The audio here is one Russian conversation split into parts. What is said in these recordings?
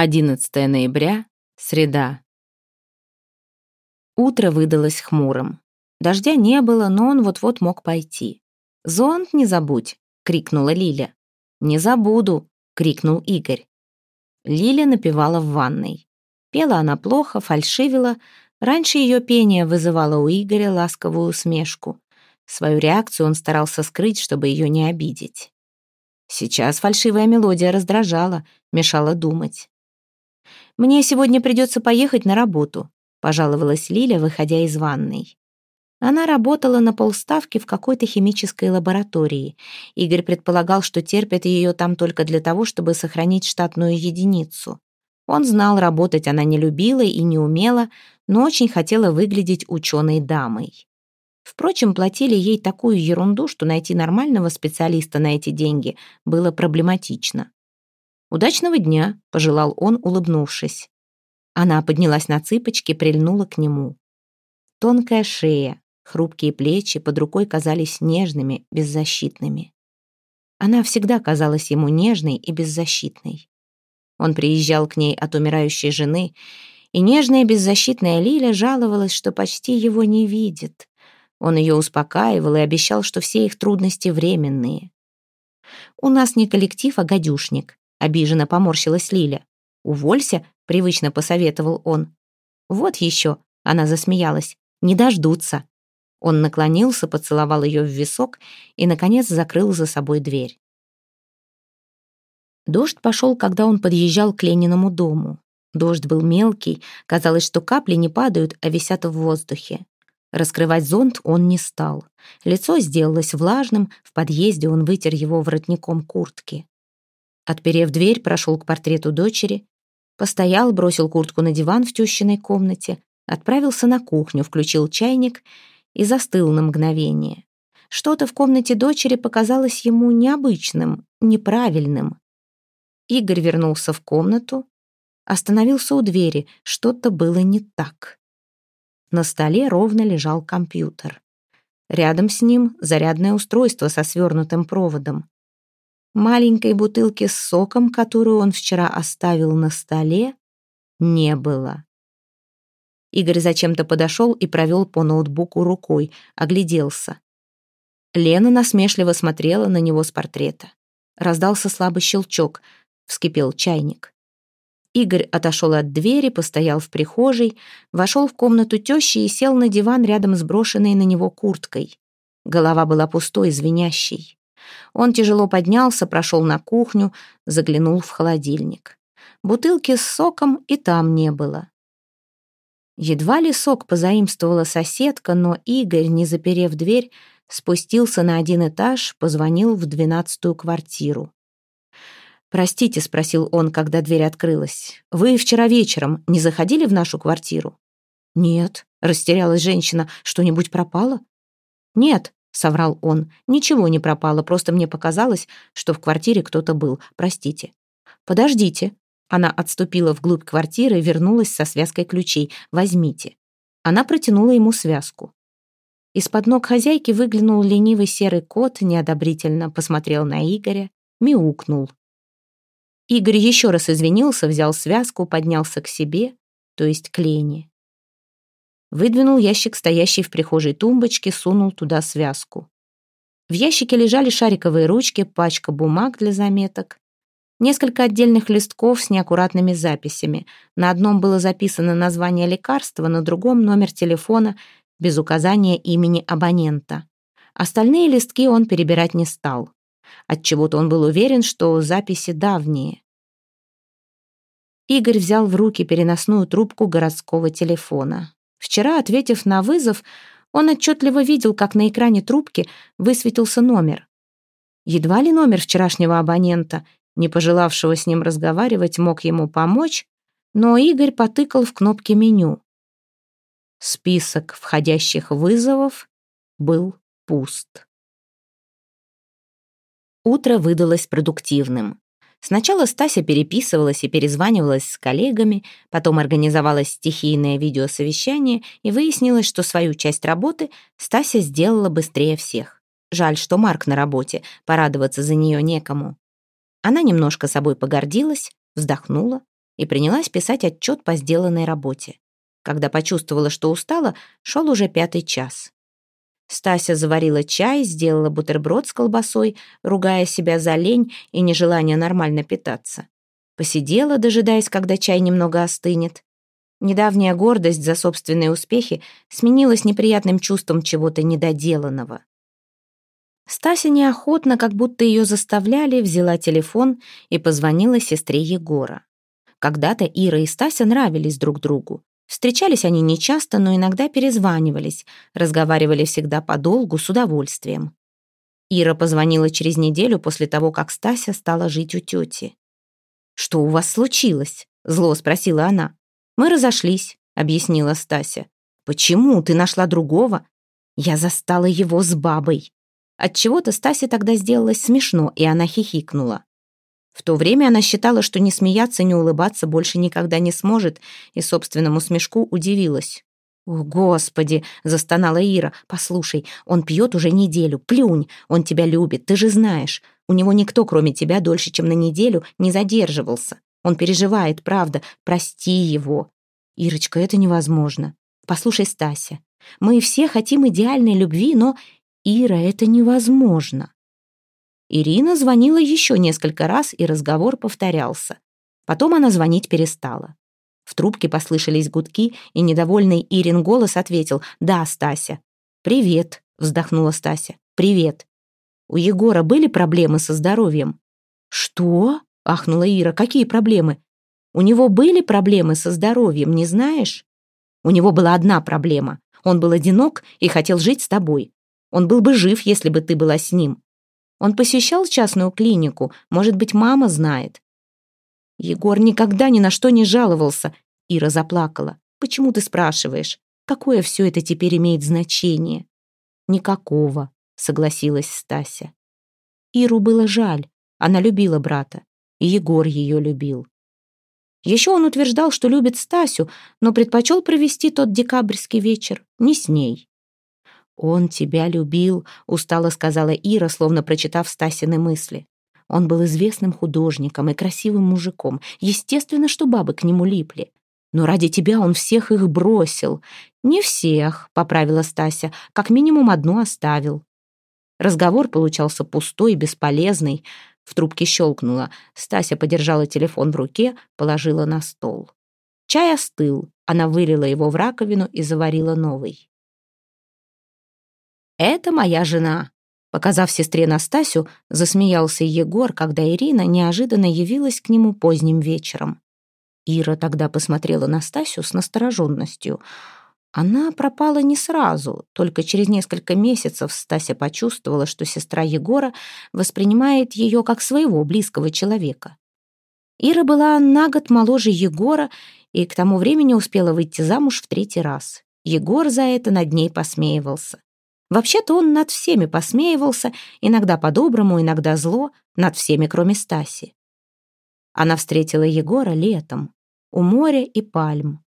11 ноября, среда. Утро выдалось хмурым. Дождя не было, но он вот-вот мог пойти. «Зонт не забудь!» — крикнула Лиля. «Не забуду!» — крикнул Игорь. Лиля напевала в ванной. Пела она плохо, фальшивила. Раньше ее пение вызывало у Игоря ласковую усмешку. Свою реакцию он старался скрыть, чтобы ее не обидеть. Сейчас фальшивая мелодия раздражала, мешала думать. «Мне сегодня придется поехать на работу», — пожаловалась Лиля, выходя из ванной. Она работала на полставки в какой-то химической лаборатории. Игорь предполагал, что терпят ее там только для того, чтобы сохранить штатную единицу. Он знал, работать она не любила и не умела, но очень хотела выглядеть ученой дамой. Впрочем, платили ей такую ерунду, что найти нормального специалиста на эти деньги было проблематично. «Удачного дня», — пожелал он, улыбнувшись. Она поднялась на цыпочки, прильнула к нему. Тонкая шея, хрупкие плечи под рукой казались нежными, беззащитными. Она всегда казалась ему нежной и беззащитной. Он приезжал к ней от умирающей жены, и нежная беззащитная Лиля жаловалась, что почти его не видит. Он ее успокаивал и обещал, что все их трудности временные. «У нас не коллектив, а гадюшник», Обиженно поморщилась Лиля. «Уволься», — привычно посоветовал он. «Вот еще», — она засмеялась, — «не дождутся». Он наклонился, поцеловал ее в висок и, наконец, закрыл за собой дверь. Дождь пошел, когда он подъезжал к Лениному дому. Дождь был мелкий, казалось, что капли не падают, а висят в воздухе. Раскрывать зонт он не стал. Лицо сделалось влажным, в подъезде он вытер его воротником куртки. Отперев дверь, прошел к портрету дочери, постоял, бросил куртку на диван в тещиной комнате, отправился на кухню, включил чайник и застыл на мгновение. Что-то в комнате дочери показалось ему необычным, неправильным. Игорь вернулся в комнату, остановился у двери, что-то было не так. На столе ровно лежал компьютер. Рядом с ним зарядное устройство со свернутым проводом. Маленькой бутылки с соком, которую он вчера оставил на столе, не было. Игорь зачем-то подошел и провел по ноутбуку рукой, огляделся. Лена насмешливо смотрела на него с портрета. Раздался слабый щелчок, вскипел чайник. Игорь отошел от двери, постоял в прихожей, вошел в комнату тещи и сел на диван рядом с брошенной на него курткой. Голова была пустой, звенящей. Он тяжело поднялся, прошел на кухню, заглянул в холодильник. Бутылки с соком и там не было. Едва ли сок позаимствовала соседка, но Игорь, не заперев дверь, спустился на один этаж, позвонил в двенадцатую квартиру. «Простите», — спросил он, когда дверь открылась, — «вы вчера вечером не заходили в нашу квартиру?» «Нет», — растерялась женщина, — «что-нибудь пропало?» «Нет», — соврал он. «Ничего не пропало, просто мне показалось, что в квартире кто-то был. Простите». «Подождите». Она отступила вглубь квартиры вернулась со связкой ключей. «Возьмите». Она протянула ему связку. Из-под ног хозяйки выглянул ленивый серый кот, неодобрительно посмотрел на Игоря, мяукнул. Игорь еще раз извинился, взял связку, поднялся к себе, то есть к Лене. Выдвинул ящик, стоящий в прихожей тумбочке, сунул туда связку. В ящике лежали шариковые ручки, пачка бумаг для заметок, несколько отдельных листков с неаккуратными записями. На одном было записано название лекарства, на другом — номер телефона, без указания имени абонента. Остальные листки он перебирать не стал. Отчего-то он был уверен, что записи давние. Игорь взял в руки переносную трубку городского телефона. Вчера, ответив на вызов, он отчетливо видел, как на экране трубки высветился номер. Едва ли номер вчерашнего абонента, не пожелавшего с ним разговаривать, мог ему помочь, но Игорь потыкал в кнопки меню. Список входящих вызовов был пуст. Утро выдалось продуктивным. Сначала Стася переписывалась и перезванивалась с коллегами, потом организовалось стихийное видеосовещание и выяснилось, что свою часть работы Стася сделала быстрее всех. Жаль, что Марк на работе, порадоваться за нее некому. Она немножко собой погордилась, вздохнула. и принялась писать отчет по сделанной работе. Когда почувствовала, что устала, шел уже пятый час. Стася заварила чай, сделала бутерброд с колбасой, ругая себя за лень и нежелание нормально питаться. Посидела, дожидаясь, когда чай немного остынет. Недавняя гордость за собственные успехи сменилась неприятным чувством чего-то недоделанного. Стася неохотно, как будто ее заставляли, взяла телефон и позвонила сестре Егора. Когда-то Ира и Стася нравились друг другу. Встречались они нечасто, но иногда перезванивались, разговаривали всегда подолгу, с удовольствием. Ира позвонила через неделю после того, как Стася стала жить у тети. «Что у вас случилось?» — зло спросила она. «Мы разошлись», — объяснила Стася. «Почему? Ты нашла другого?» «Я застала его с бабой». Отчего-то Стасе тогда сделалось смешно, и она хихикнула. В то время она считала, что не смеяться, не улыбаться больше никогда не сможет, и собственному смешку удивилась. «О, Господи!» — застонала Ира. «Послушай, он пьет уже неделю. Плюнь! Он тебя любит, ты же знаешь. У него никто, кроме тебя, дольше, чем на неделю, не задерживался. Он переживает, правда. Прости его». «Ирочка, это невозможно. Послушай, Стася, мы все хотим идеальной любви, но... Ира, это невозможно. Ирина звонила еще несколько раз, и разговор повторялся. Потом она звонить перестала. В трубке послышались гудки, и недовольный Ирин голос ответил «Да, Стася». «Привет», — вздохнула Стася. «Привет». «У Егора были проблемы со здоровьем?» «Что?» — ахнула Ира. «Какие проблемы?» «У него были проблемы со здоровьем, не знаешь?» «У него была одна проблема. Он был одинок и хотел жить с тобой. Он был бы жив, если бы ты была с ним. Он посещал частную клинику, может быть, мама знает. Егор никогда ни на что не жаловался. Ира заплакала. Почему ты спрашиваешь? Какое все это теперь имеет значение? Никакого, согласилась Стася. Иру было жаль. Она любила брата. И Егор ее любил. Еще он утверждал, что любит Стасю, но предпочел провести тот декабрьский вечер не с ней. «Он тебя любил», — устало сказала Ира, словно прочитав Стасины мысли. Он был известным художником и красивым мужиком. Естественно, что бабы к нему липли. Но ради тебя он всех их бросил. Не всех, поправила Стася, как минимум одну оставил. Разговор получался пустой бесполезный. В трубке щелкнуло. Стася подержала телефон в руке, положила на стол. Чай остыл. Она вылила его в раковину и заварила новый. «Это моя жена». Показав сестре Настасью, засмеялся Егор, когда Ирина неожиданно явилась к нему поздним вечером. Ира тогда посмотрела на Стасю с настороженностью. Она пропала не сразу, только через несколько месяцев Стася почувствовала, что сестра Егора воспринимает ее как своего близкого человека. Ира была на год моложе Егора и к тому времени успела выйти замуж в третий раз. Егор за это над ней посмеивался. Вообще-то он над всеми посмеивался, иногда по-доброму, иногда зло, над всеми, кроме Стаси. Она встретила Егора летом, у моря и пальм.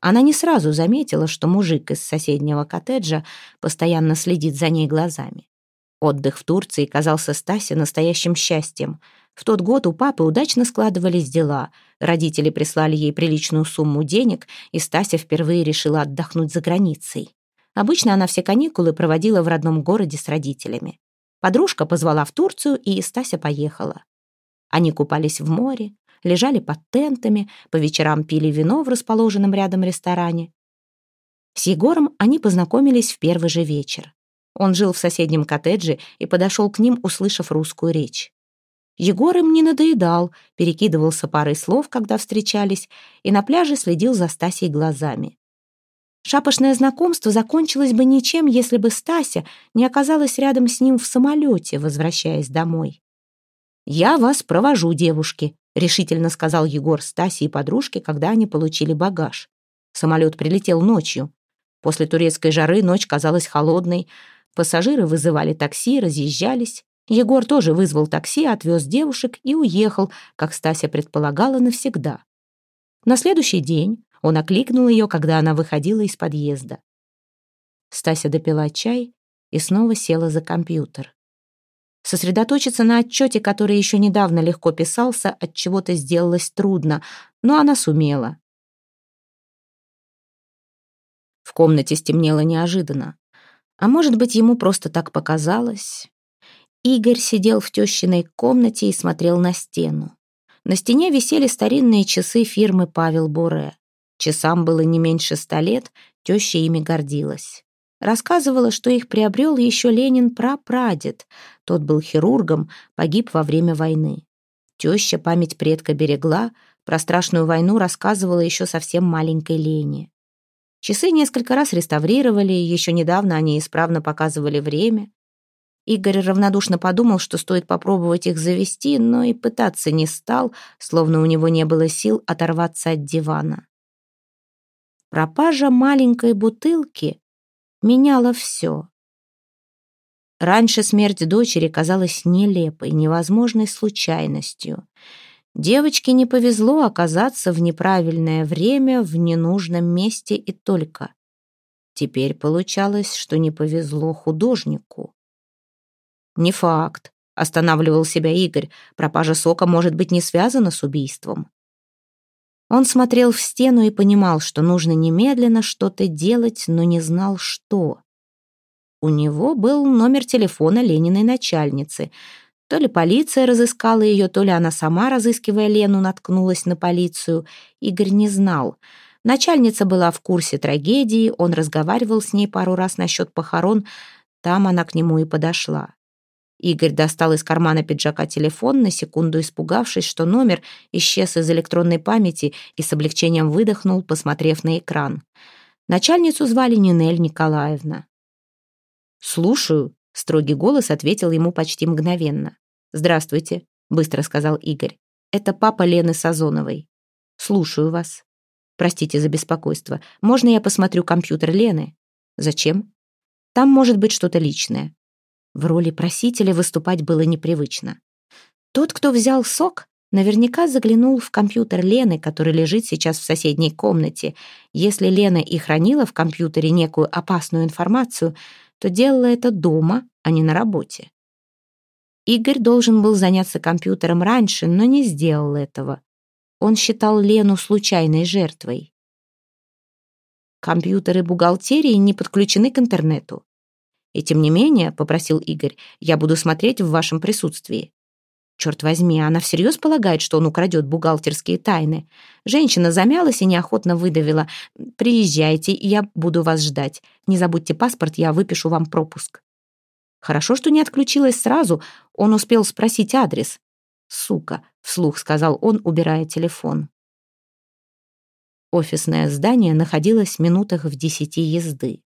Она не сразу заметила, что мужик из соседнего коттеджа постоянно следит за ней глазами. Отдых в Турции казался Стасе настоящим счастьем. В тот год у папы удачно складывались дела. Родители прислали ей приличную сумму денег, и Стася впервые решила отдохнуть за границей. Обычно она все каникулы проводила в родном городе с родителями. Подружка позвала в Турцию, и Стася поехала. Они купались в море, лежали под тентами, по вечерам пили вино в расположенном рядом ресторане. С Егором они познакомились в первый же вечер. Он жил в соседнем коттедже и подошел к ним, услышав русскую речь. Егор им не надоедал, перекидывался парой слов, когда встречались, и на пляже следил за Стасей глазами. Шапошное знакомство закончилось бы ничем, если бы Стася не оказалась рядом с ним в самолете, возвращаясь домой. «Я вас провожу, девушки», — решительно сказал Егор Стасе и подружке, когда они получили багаж. Самолет прилетел ночью. После турецкой жары ночь казалась холодной. Пассажиры вызывали такси, разъезжались. Егор тоже вызвал такси, отвез девушек и уехал, как Стася предполагала, навсегда. На следующий день он окликнул ее, когда она выходила из подъезда. Стася допила чай и снова села за компьютер. Сосредоточиться на отчете, который еще недавно легко писался, от чего-то сделалось трудно, но она сумела. В комнате стемнело неожиданно. А может быть, ему просто так показалось? Игорь сидел в тещиной комнате и смотрел на стену. На стене висели старинные часы фирмы «Павел Буре». Часам было не меньше ста лет, теща ими гордилась. Рассказывала, что их приобрел еще Ленин прапрадед. Тот был хирургом, погиб во время войны. Теща память предка берегла, про страшную войну рассказывала еще совсем маленькой Лене. Часы несколько раз реставрировали, еще недавно они исправно показывали время. Игорь равнодушно подумал, что стоит попробовать их завести, но и пытаться не стал, словно у него не было сил оторваться от дивана. Пропажа маленькой бутылки меняла все. Раньше смерть дочери казалась нелепой, невозможной случайностью. Девочке не повезло оказаться в неправильное время, в ненужном месте и только. Теперь получалось, что не повезло художнику. «Не факт», — останавливал себя Игорь. «Пропажа сока может быть не связана с убийством». Он смотрел в стену и понимал, что нужно немедленно что-то делать, но не знал, что. У него был номер телефона Лениной начальницы. То ли полиция разыскала ее, то ли она сама, разыскивая Лену, наткнулась на полицию. Игорь не знал. Начальница была в курсе трагедии, он разговаривал с ней пару раз насчет похорон, там она к нему и подошла. Игорь достал из кармана пиджака телефон, на секунду испугавшись, что номер исчез из электронной памяти и с облегчением выдохнул, посмотрев на экран. Начальницу звали Нинель Николаевна. «Слушаю», — строгий голос ответил ему почти мгновенно. «Здравствуйте», — быстро сказал Игорь. «Это папа Лены Сазоновой. Слушаю вас. Простите за беспокойство. Можно я посмотрю компьютер Лены? Зачем? Там может быть что-то личное. В роли просителя выступать было непривычно. Тот, кто взял сок, наверняка заглянул в компьютер Лены, который лежит сейчас в соседней комнате. Если Лена и хранила в компьютере некую опасную информацию, то делала это дома, а не на работе. Игорь должен был заняться компьютером раньше, но не сделал этого. Он считал Лену случайной жертвой. Компьютеры бухгалтерии не подключены к интернету. И тем не менее, — попросил Игорь, — я буду смотреть в вашем присутствии. Черт возьми, она всерьез полагает, что он украдет бухгалтерские тайны. Женщина замялась и неохотно выдавила. «Приезжайте, я буду вас ждать. Не забудьте паспорт, я выпишу вам пропуск». Хорошо, что не отключилась сразу, он успел спросить адрес. «Сука», — вслух сказал он, убирая телефон. Офисное здание находилось в минутах в десяти езды.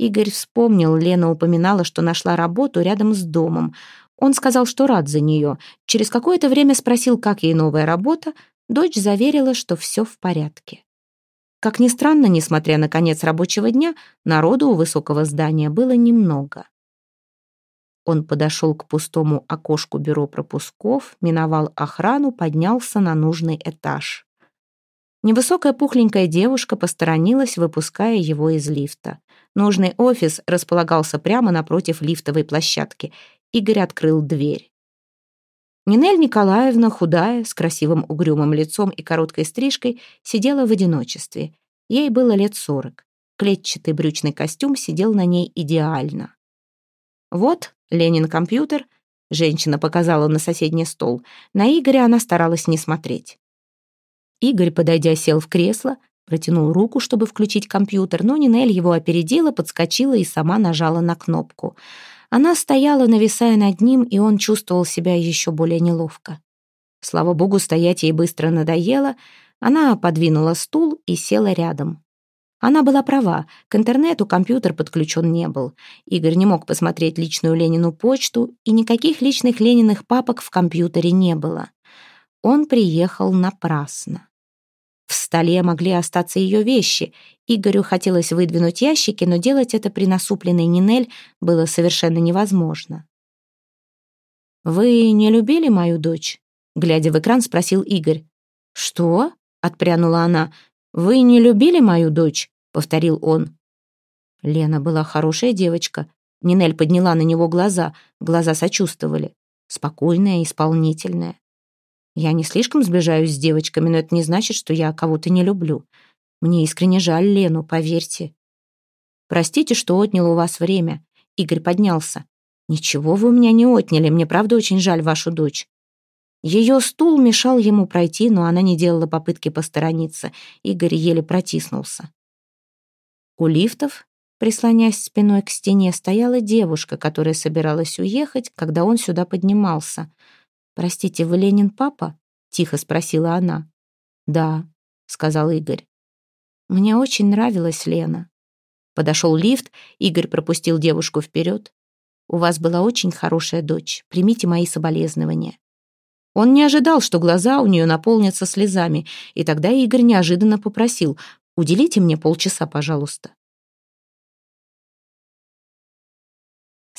Игорь вспомнил, Лена упоминала, что нашла работу рядом с домом. Он сказал, что рад за нее. Через какое-то время спросил, как ей новая работа. Дочь заверила, что все в порядке. Как ни странно, несмотря на конец рабочего дня, народу у высокого здания было немного. Он подошел к пустому окошку бюро пропусков, миновал охрану, поднялся на нужный этаж. Невысокая пухленькая девушка посторонилась, выпуская его из лифта. Нужный офис располагался прямо напротив лифтовой площадки. Игорь открыл дверь. Нинель Николаевна, худая, с красивым угрюмым лицом и короткой стрижкой, сидела в одиночестве. Ей было лет сорок. Клетчатый брючный костюм сидел на ней идеально. «Вот, Ленин компьютер», — женщина показала на соседний стол. На Игоря она старалась не смотреть. Игорь, подойдя, сел в кресло, Протянул руку, чтобы включить компьютер, но Нинель его опередила, подскочила и сама нажала на кнопку. Она стояла, нависая над ним, и он чувствовал себя еще более неловко. Слава богу, стоять ей быстро надоело. Она подвинула стул и села рядом. Она была права, к интернету компьютер подключен не был. Игорь не мог посмотреть личную Ленину почту, и никаких личных Лениных папок в компьютере не было. Он приехал напрасно. В столе могли остаться ее вещи. Игорю хотелось выдвинуть ящики, но делать это при насупленной Нинель было совершенно невозможно. «Вы не любили мою дочь?» Глядя в экран, спросил Игорь. «Что?» — отпрянула она. «Вы не любили мою дочь?» — повторил он. Лена была хорошая девочка. Нинель подняла на него глаза. Глаза сочувствовали. спокойная, исполнительная. Я не слишком сближаюсь с девочками, но это не значит, что я кого-то не люблю. Мне искренне жаль Лену, поверьте. Простите, что отнял у вас время. Игорь поднялся. Ничего вы у меня не отняли, мне правда очень жаль вашу дочь. Ее стул мешал ему пройти, но она не делала попытки посторониться. Игорь еле протиснулся. У лифтов, прислонясь спиной к стене, стояла девушка, которая собиралась уехать, когда он сюда поднимался. «Простите, вы Ленин папа?» — тихо спросила она. «Да», — сказал Игорь. «Мне очень нравилась Лена». Подошел лифт, Игорь пропустил девушку вперед. «У вас была очень хорошая дочь. Примите мои соболезнования». Он не ожидал, что глаза у нее наполнятся слезами, и тогда Игорь неожиданно попросил «Уделите мне полчаса, пожалуйста».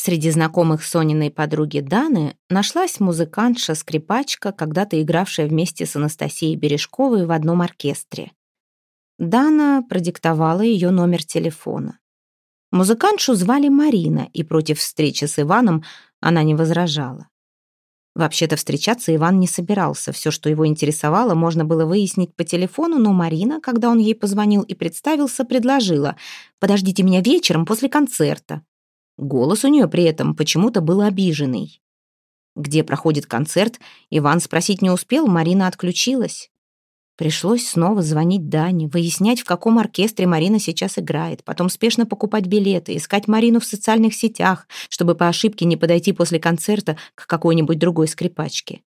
Среди знакомых Сониной подруги Даны нашлась музыкантша-скрипачка, когда-то игравшая вместе с Анастасией Бережковой в одном оркестре. Дана продиктовала ее номер телефона. Музыкантшу звали Марина, и против встречи с Иваном она не возражала. Вообще-то встречаться Иван не собирался. Все, что его интересовало, можно было выяснить по телефону, но Марина, когда он ей позвонил и представился, предложила «Подождите меня вечером после концерта». Голос у нее при этом почему-то был обиженный. Где проходит концерт, Иван спросить не успел, Марина отключилась. Пришлось снова звонить Дане, выяснять, в каком оркестре Марина сейчас играет, потом спешно покупать билеты, искать Марину в социальных сетях, чтобы по ошибке не подойти после концерта к какой-нибудь другой скрипачке.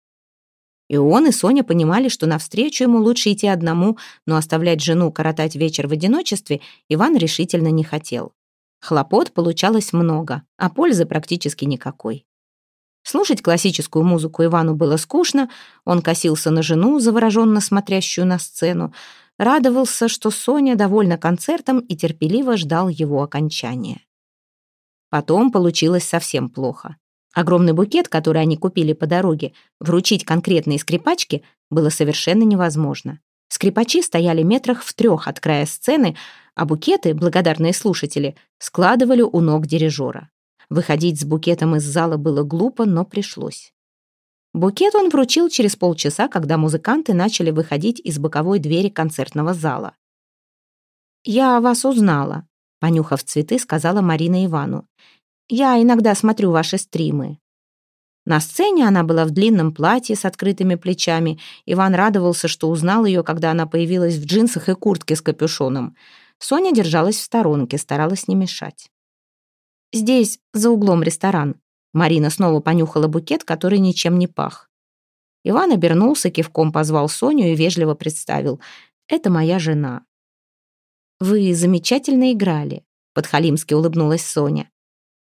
И он, и Соня понимали, что навстречу ему лучше идти одному, но оставлять жену коротать вечер в одиночестве Иван решительно не хотел. Хлопот получалось много, а пользы практически никакой. Слушать классическую музыку Ивану было скучно, он косился на жену, завороженно смотрящую на сцену, радовался, что Соня довольна концертом и терпеливо ждал его окончания. Потом получилось совсем плохо. Огромный букет, который они купили по дороге, вручить конкретной скрипачке было совершенно невозможно. Скрипачи стояли метрах в трех от края сцены, а букеты, благодарные слушатели, складывали у ног дирижера. Выходить с букетом из зала было глупо, но пришлось. Букет он вручил через полчаса, когда музыканты начали выходить из боковой двери концертного зала. «Я вас узнала», — понюхав цветы, сказала Марина Ивану. «Я иногда смотрю ваши стримы». На сцене она была в длинном платье с открытыми плечами. Иван радовался, что узнал ее, когда она появилась в джинсах и куртке с капюшоном. Соня держалась в сторонке, старалась не мешать. «Здесь, за углом ресторан». Марина снова понюхала букет, который ничем не пах. Иван обернулся, кивком позвал Соню и вежливо представил. «Это моя жена». «Вы замечательно играли», — подхалимски улыбнулась Соня.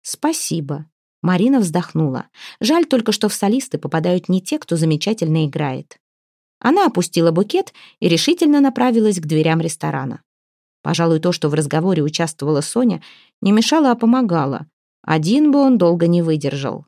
«Спасибо», Марина вздохнула. Жаль только, что в солисты попадают не те, кто замечательно играет. Она опустила букет и решительно направилась к дверям ресторана. Пожалуй, то, что в разговоре участвовала Соня, не мешало, а помогало. Один бы он долго не выдержал.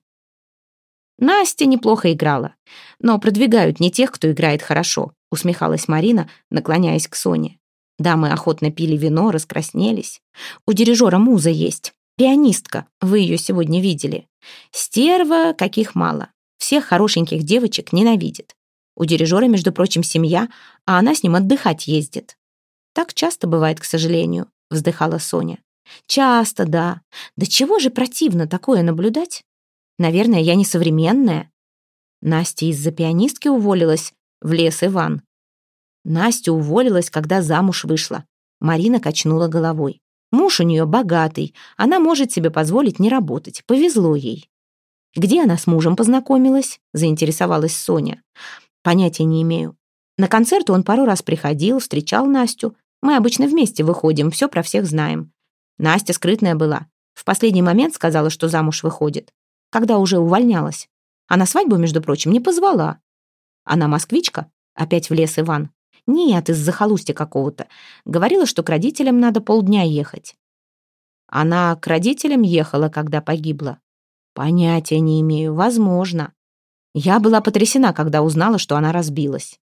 Настя неплохо играла, но продвигают не тех, кто играет хорошо, усмехалась Марина, наклоняясь к Соне. Дамы охотно пили вино, раскраснелись. У дирижера муза есть. Пианистка, вы ее сегодня видели. Стерва, каких мало. Всех хорошеньких девочек ненавидит. У дирижера, между прочим, семья, а она с ним отдыхать ездит. Так часто бывает, к сожалению, вздыхала Соня. Часто, да. Да чего же противно такое наблюдать? Наверное, я не современная. Настя из-за пианистки уволилась, в лес Иван. Настя уволилась, когда замуж вышла. Марина качнула головой. Муж у нее богатый, она может себе позволить не работать, повезло ей. Где она с мужем познакомилась? Заинтересовалась Соня. Понятия не имею. На концерты он пару раз приходил, встречал Настю. Мы обычно вместе выходим, все про всех знаем. Настя скрытная была. В последний момент сказала, что замуж выходит. Когда уже увольнялась. А на свадьбу, между прочим, не позвала. Она москвичка? Опять влез Иван. Нет, из захолустья какого-то. Говорила, что к родителям надо полдня ехать. Она к родителям ехала, когда погибла. Понятия не имею, возможно. Я была потрясена, когда узнала, что она разбилась.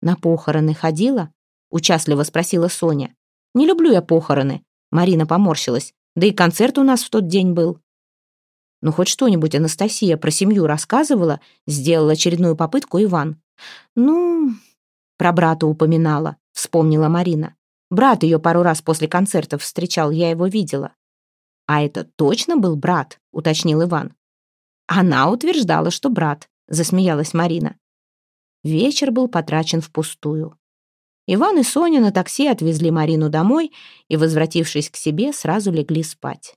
На похороны ходила? Участливо спросила Соня. Не люблю я похороны. Марина поморщилась. Да и концерт у нас в тот день был. «Ну, хоть что-нибудь Анастасия про семью рассказывала?» Сделал очередную попытку Иван. «Ну, про брата упоминала», — вспомнила Марина. «Брат ее пару раз после концертов встречал, я его видела». «А это точно был брат?» — уточнил Иван. «Она утверждала, что брат», — засмеялась Марина. Вечер был потрачен впустую. Иван и Соня на такси отвезли Марину домой и, возвратившись к себе, сразу легли спать.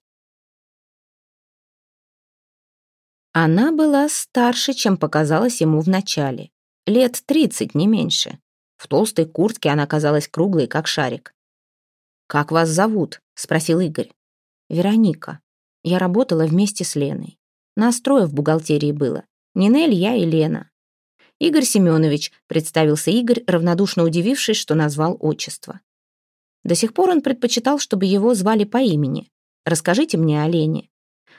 Она была старше, чем показалось ему вначале. Лет тридцать, не меньше. В толстой куртке она казалась круглой, как шарик. «Как вас зовут?» — спросил Игорь. «Вероника. Я работала вместе с Леной. Нас трое в бухгалтерии было. Нинель, я и Лена. Игорь Семенович, представился Игорь, равнодушно удивившись, что назвал отчество. До сих пор он предпочитал, чтобы его звали по имени. «Расскажите мне о Лене».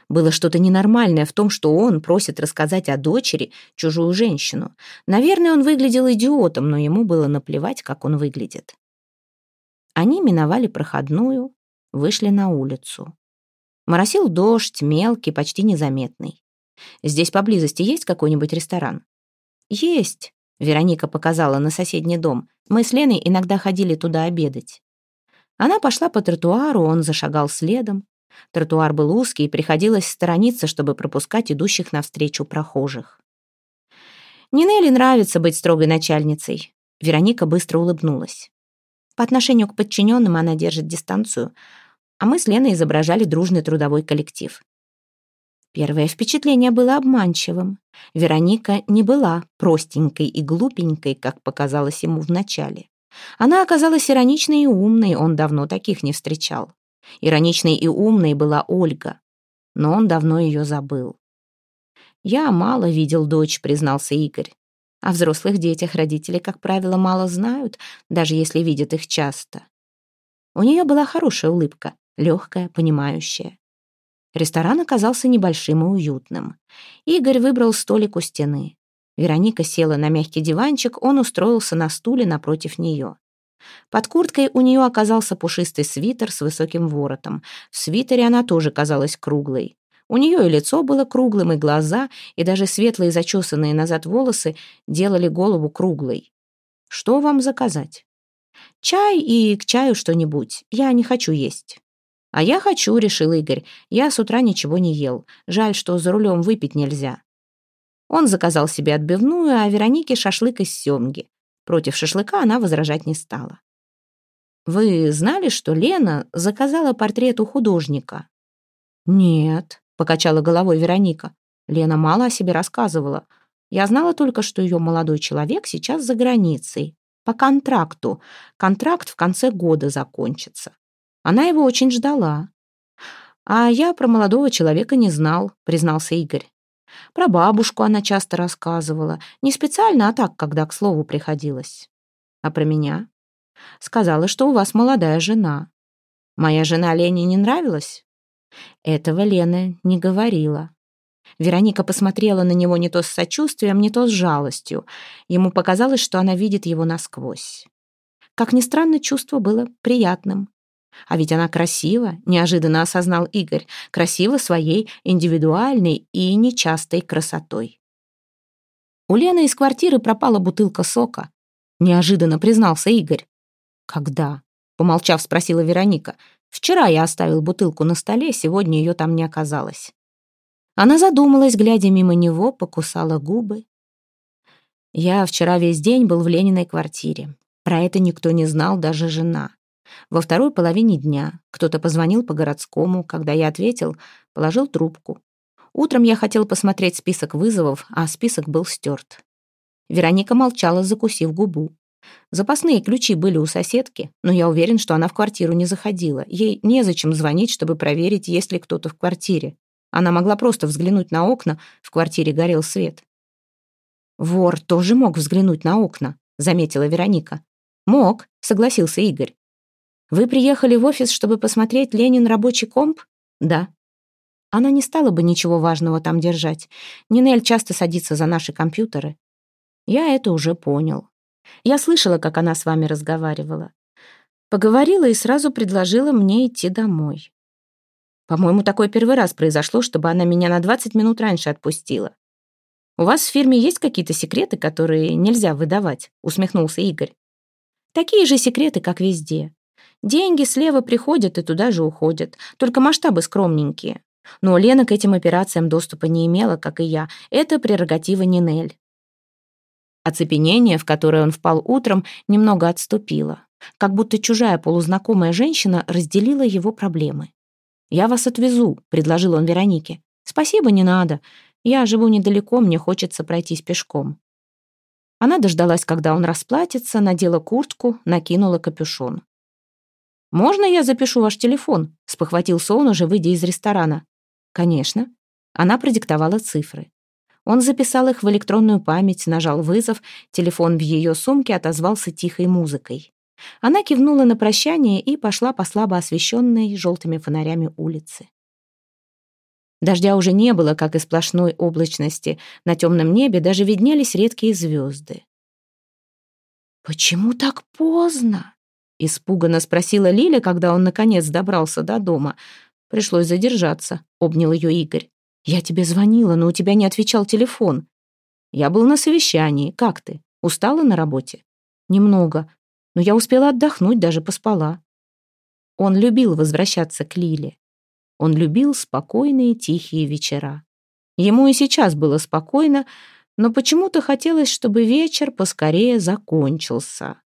Было что-то ненормальное в том, что он просит рассказать о дочери чужую женщину. Наверное, он выглядел идиотом, но ему было наплевать, как он выглядит. Они миновали проходную, вышли на улицу. Моросил дождь, мелкий, почти незаметный. «Здесь поблизости есть какой-нибудь ресторан?» «Есть», — Вероника показала на соседний дом. «Мы с Леной иногда ходили туда обедать». Она пошла по тротуару, он зашагал следом. Тротуар был узкий, и приходилось сторониться, чтобы пропускать идущих навстречу прохожих. Нинелли нравится быть строгой начальницей. Вероника быстро улыбнулась. По отношению к подчиненным она держит дистанцию, а мы с Леной изображали дружный трудовой коллектив. Первое впечатление было обманчивым. Вероника не была простенькой и глупенькой, как показалось ему вначале. Она оказалась ироничной и умной, он давно таких не встречал. Ироничной и умной была Ольга, но он давно ее забыл. «Я мало видел дочь», — признался Игорь. О взрослых детях родители, как правило, мало знают, даже если видят их часто. У нее была хорошая улыбка, легкая, понимающая. Ресторан оказался небольшим и уютным. Игорь выбрал столик у стены. Вероника села на мягкий диванчик, он устроился на стуле напротив нее. Под курткой у нее оказался пушистый свитер с высоким воротом. В свитере она тоже казалась круглой. У нее и лицо было круглым, и глаза, и даже светлые зачесанные назад волосы делали голову круглой. «Что вам заказать?» «Чай и к чаю что-нибудь. Я не хочу есть». «А я хочу», — решил Игорь. «Я с утра ничего не ел. Жаль, что за рулем выпить нельзя». Он заказал себе отбивную, а Веронике шашлык из семги. Против шашлыка она возражать не стала. «Вы знали, что Лена заказала портрет у художника?» «Нет», — покачала головой Вероника. Лена мало о себе рассказывала. Я знала только, что ее молодой человек сейчас за границей. По контракту. Контракт в конце года закончится. Она его очень ждала. «А я про молодого человека не знал», — признался Игорь. Про бабушку она часто рассказывала. Не специально, а так, когда к слову приходилось. А про меня? Сказала, что у вас молодая жена. Моя жена Лене не нравилась? Этого Лена не говорила. Вероника посмотрела на него не то с сочувствием, не то с жалостью. Ему показалось, что она видит его насквозь. Как ни странно, чувство было приятным. А ведь она красива, неожиданно осознал Игорь, красива своей индивидуальной и нечастой красотой. У Лены из квартиры пропала бутылка сока. Неожиданно признался Игорь. «Когда?» — помолчав, спросила Вероника. «Вчера я оставил бутылку на столе, сегодня ее там не оказалось». Она задумалась, глядя мимо него, покусала губы. «Я вчера весь день был в Лениной квартире. Про это никто не знал, даже жена. Во второй половине дня кто-то позвонил по городскому, когда я ответил, положил трубку. Утром я хотел посмотреть список вызовов, а список был стерт. Вероника молчала, закусив губу. Запасные ключи были у соседки, но я уверен, что она в квартиру не заходила. Ей незачем звонить, чтобы проверить, есть ли кто-то в квартире. Она могла просто взглянуть на окна, в квартире горел свет. «Вор тоже мог взглянуть на окна», — заметила Вероника. «Мог», — согласился Игорь. Вы приехали в офис, чтобы посмотреть Ленин рабочий комп? Да. Она не стала бы ничего важного там держать. Нинель часто садится за наши компьютеры. Я это уже понял. Я слышала, как она с вами разговаривала. Поговорила и сразу предложила мне идти домой. По-моему, такое первый раз произошло, чтобы она меня на 20 минут раньше отпустила. «У вас в фирме есть какие-то секреты, которые нельзя выдавать?» — усмехнулся Игорь. «Такие же секреты, как везде. Деньги слева приходят и туда же уходят, только масштабы скромненькие. Но Лена к этим операциям доступа не имела, как и я. Это прерогатива Нинель. Оцепенение, в которое он впал утром, немного отступило. Как будто чужая полузнакомая женщина разделила его проблемы. «Я вас отвезу», — предложил он Веронике. «Спасибо, не надо. Я живу недалеко, мне хочется пройтись пешком». Она дождалась, когда он расплатится, надела куртку, накинула капюшон. «Можно я запишу ваш телефон?» — спохватился он, уже выйдя из ресторана. «Конечно». Она продиктовала цифры. Он записал их в электронную память, нажал вызов, телефон в ее сумке отозвался тихой музыкой. Она кивнула на прощание и пошла по слабо освещенной желтыми фонарями улице. Дождя уже не было, как и сплошной облачности. На темном небе даже виднелись редкие звезды. «Почему так поздно?» — испуганно спросила Лиля, когда он, наконец, добрался до дома. Пришлось задержаться, обнял ее Игорь. «Я тебе звонила, но у тебя не отвечал телефон». «Я был на совещании. Как ты? Устала на работе?» «Немного. Но я успела отдохнуть, даже поспала». Он любил возвращаться к Лиле. Он любил спокойные тихие вечера. Ему и сейчас было спокойно, но почему-то хотелось, чтобы вечер поскорее закончился.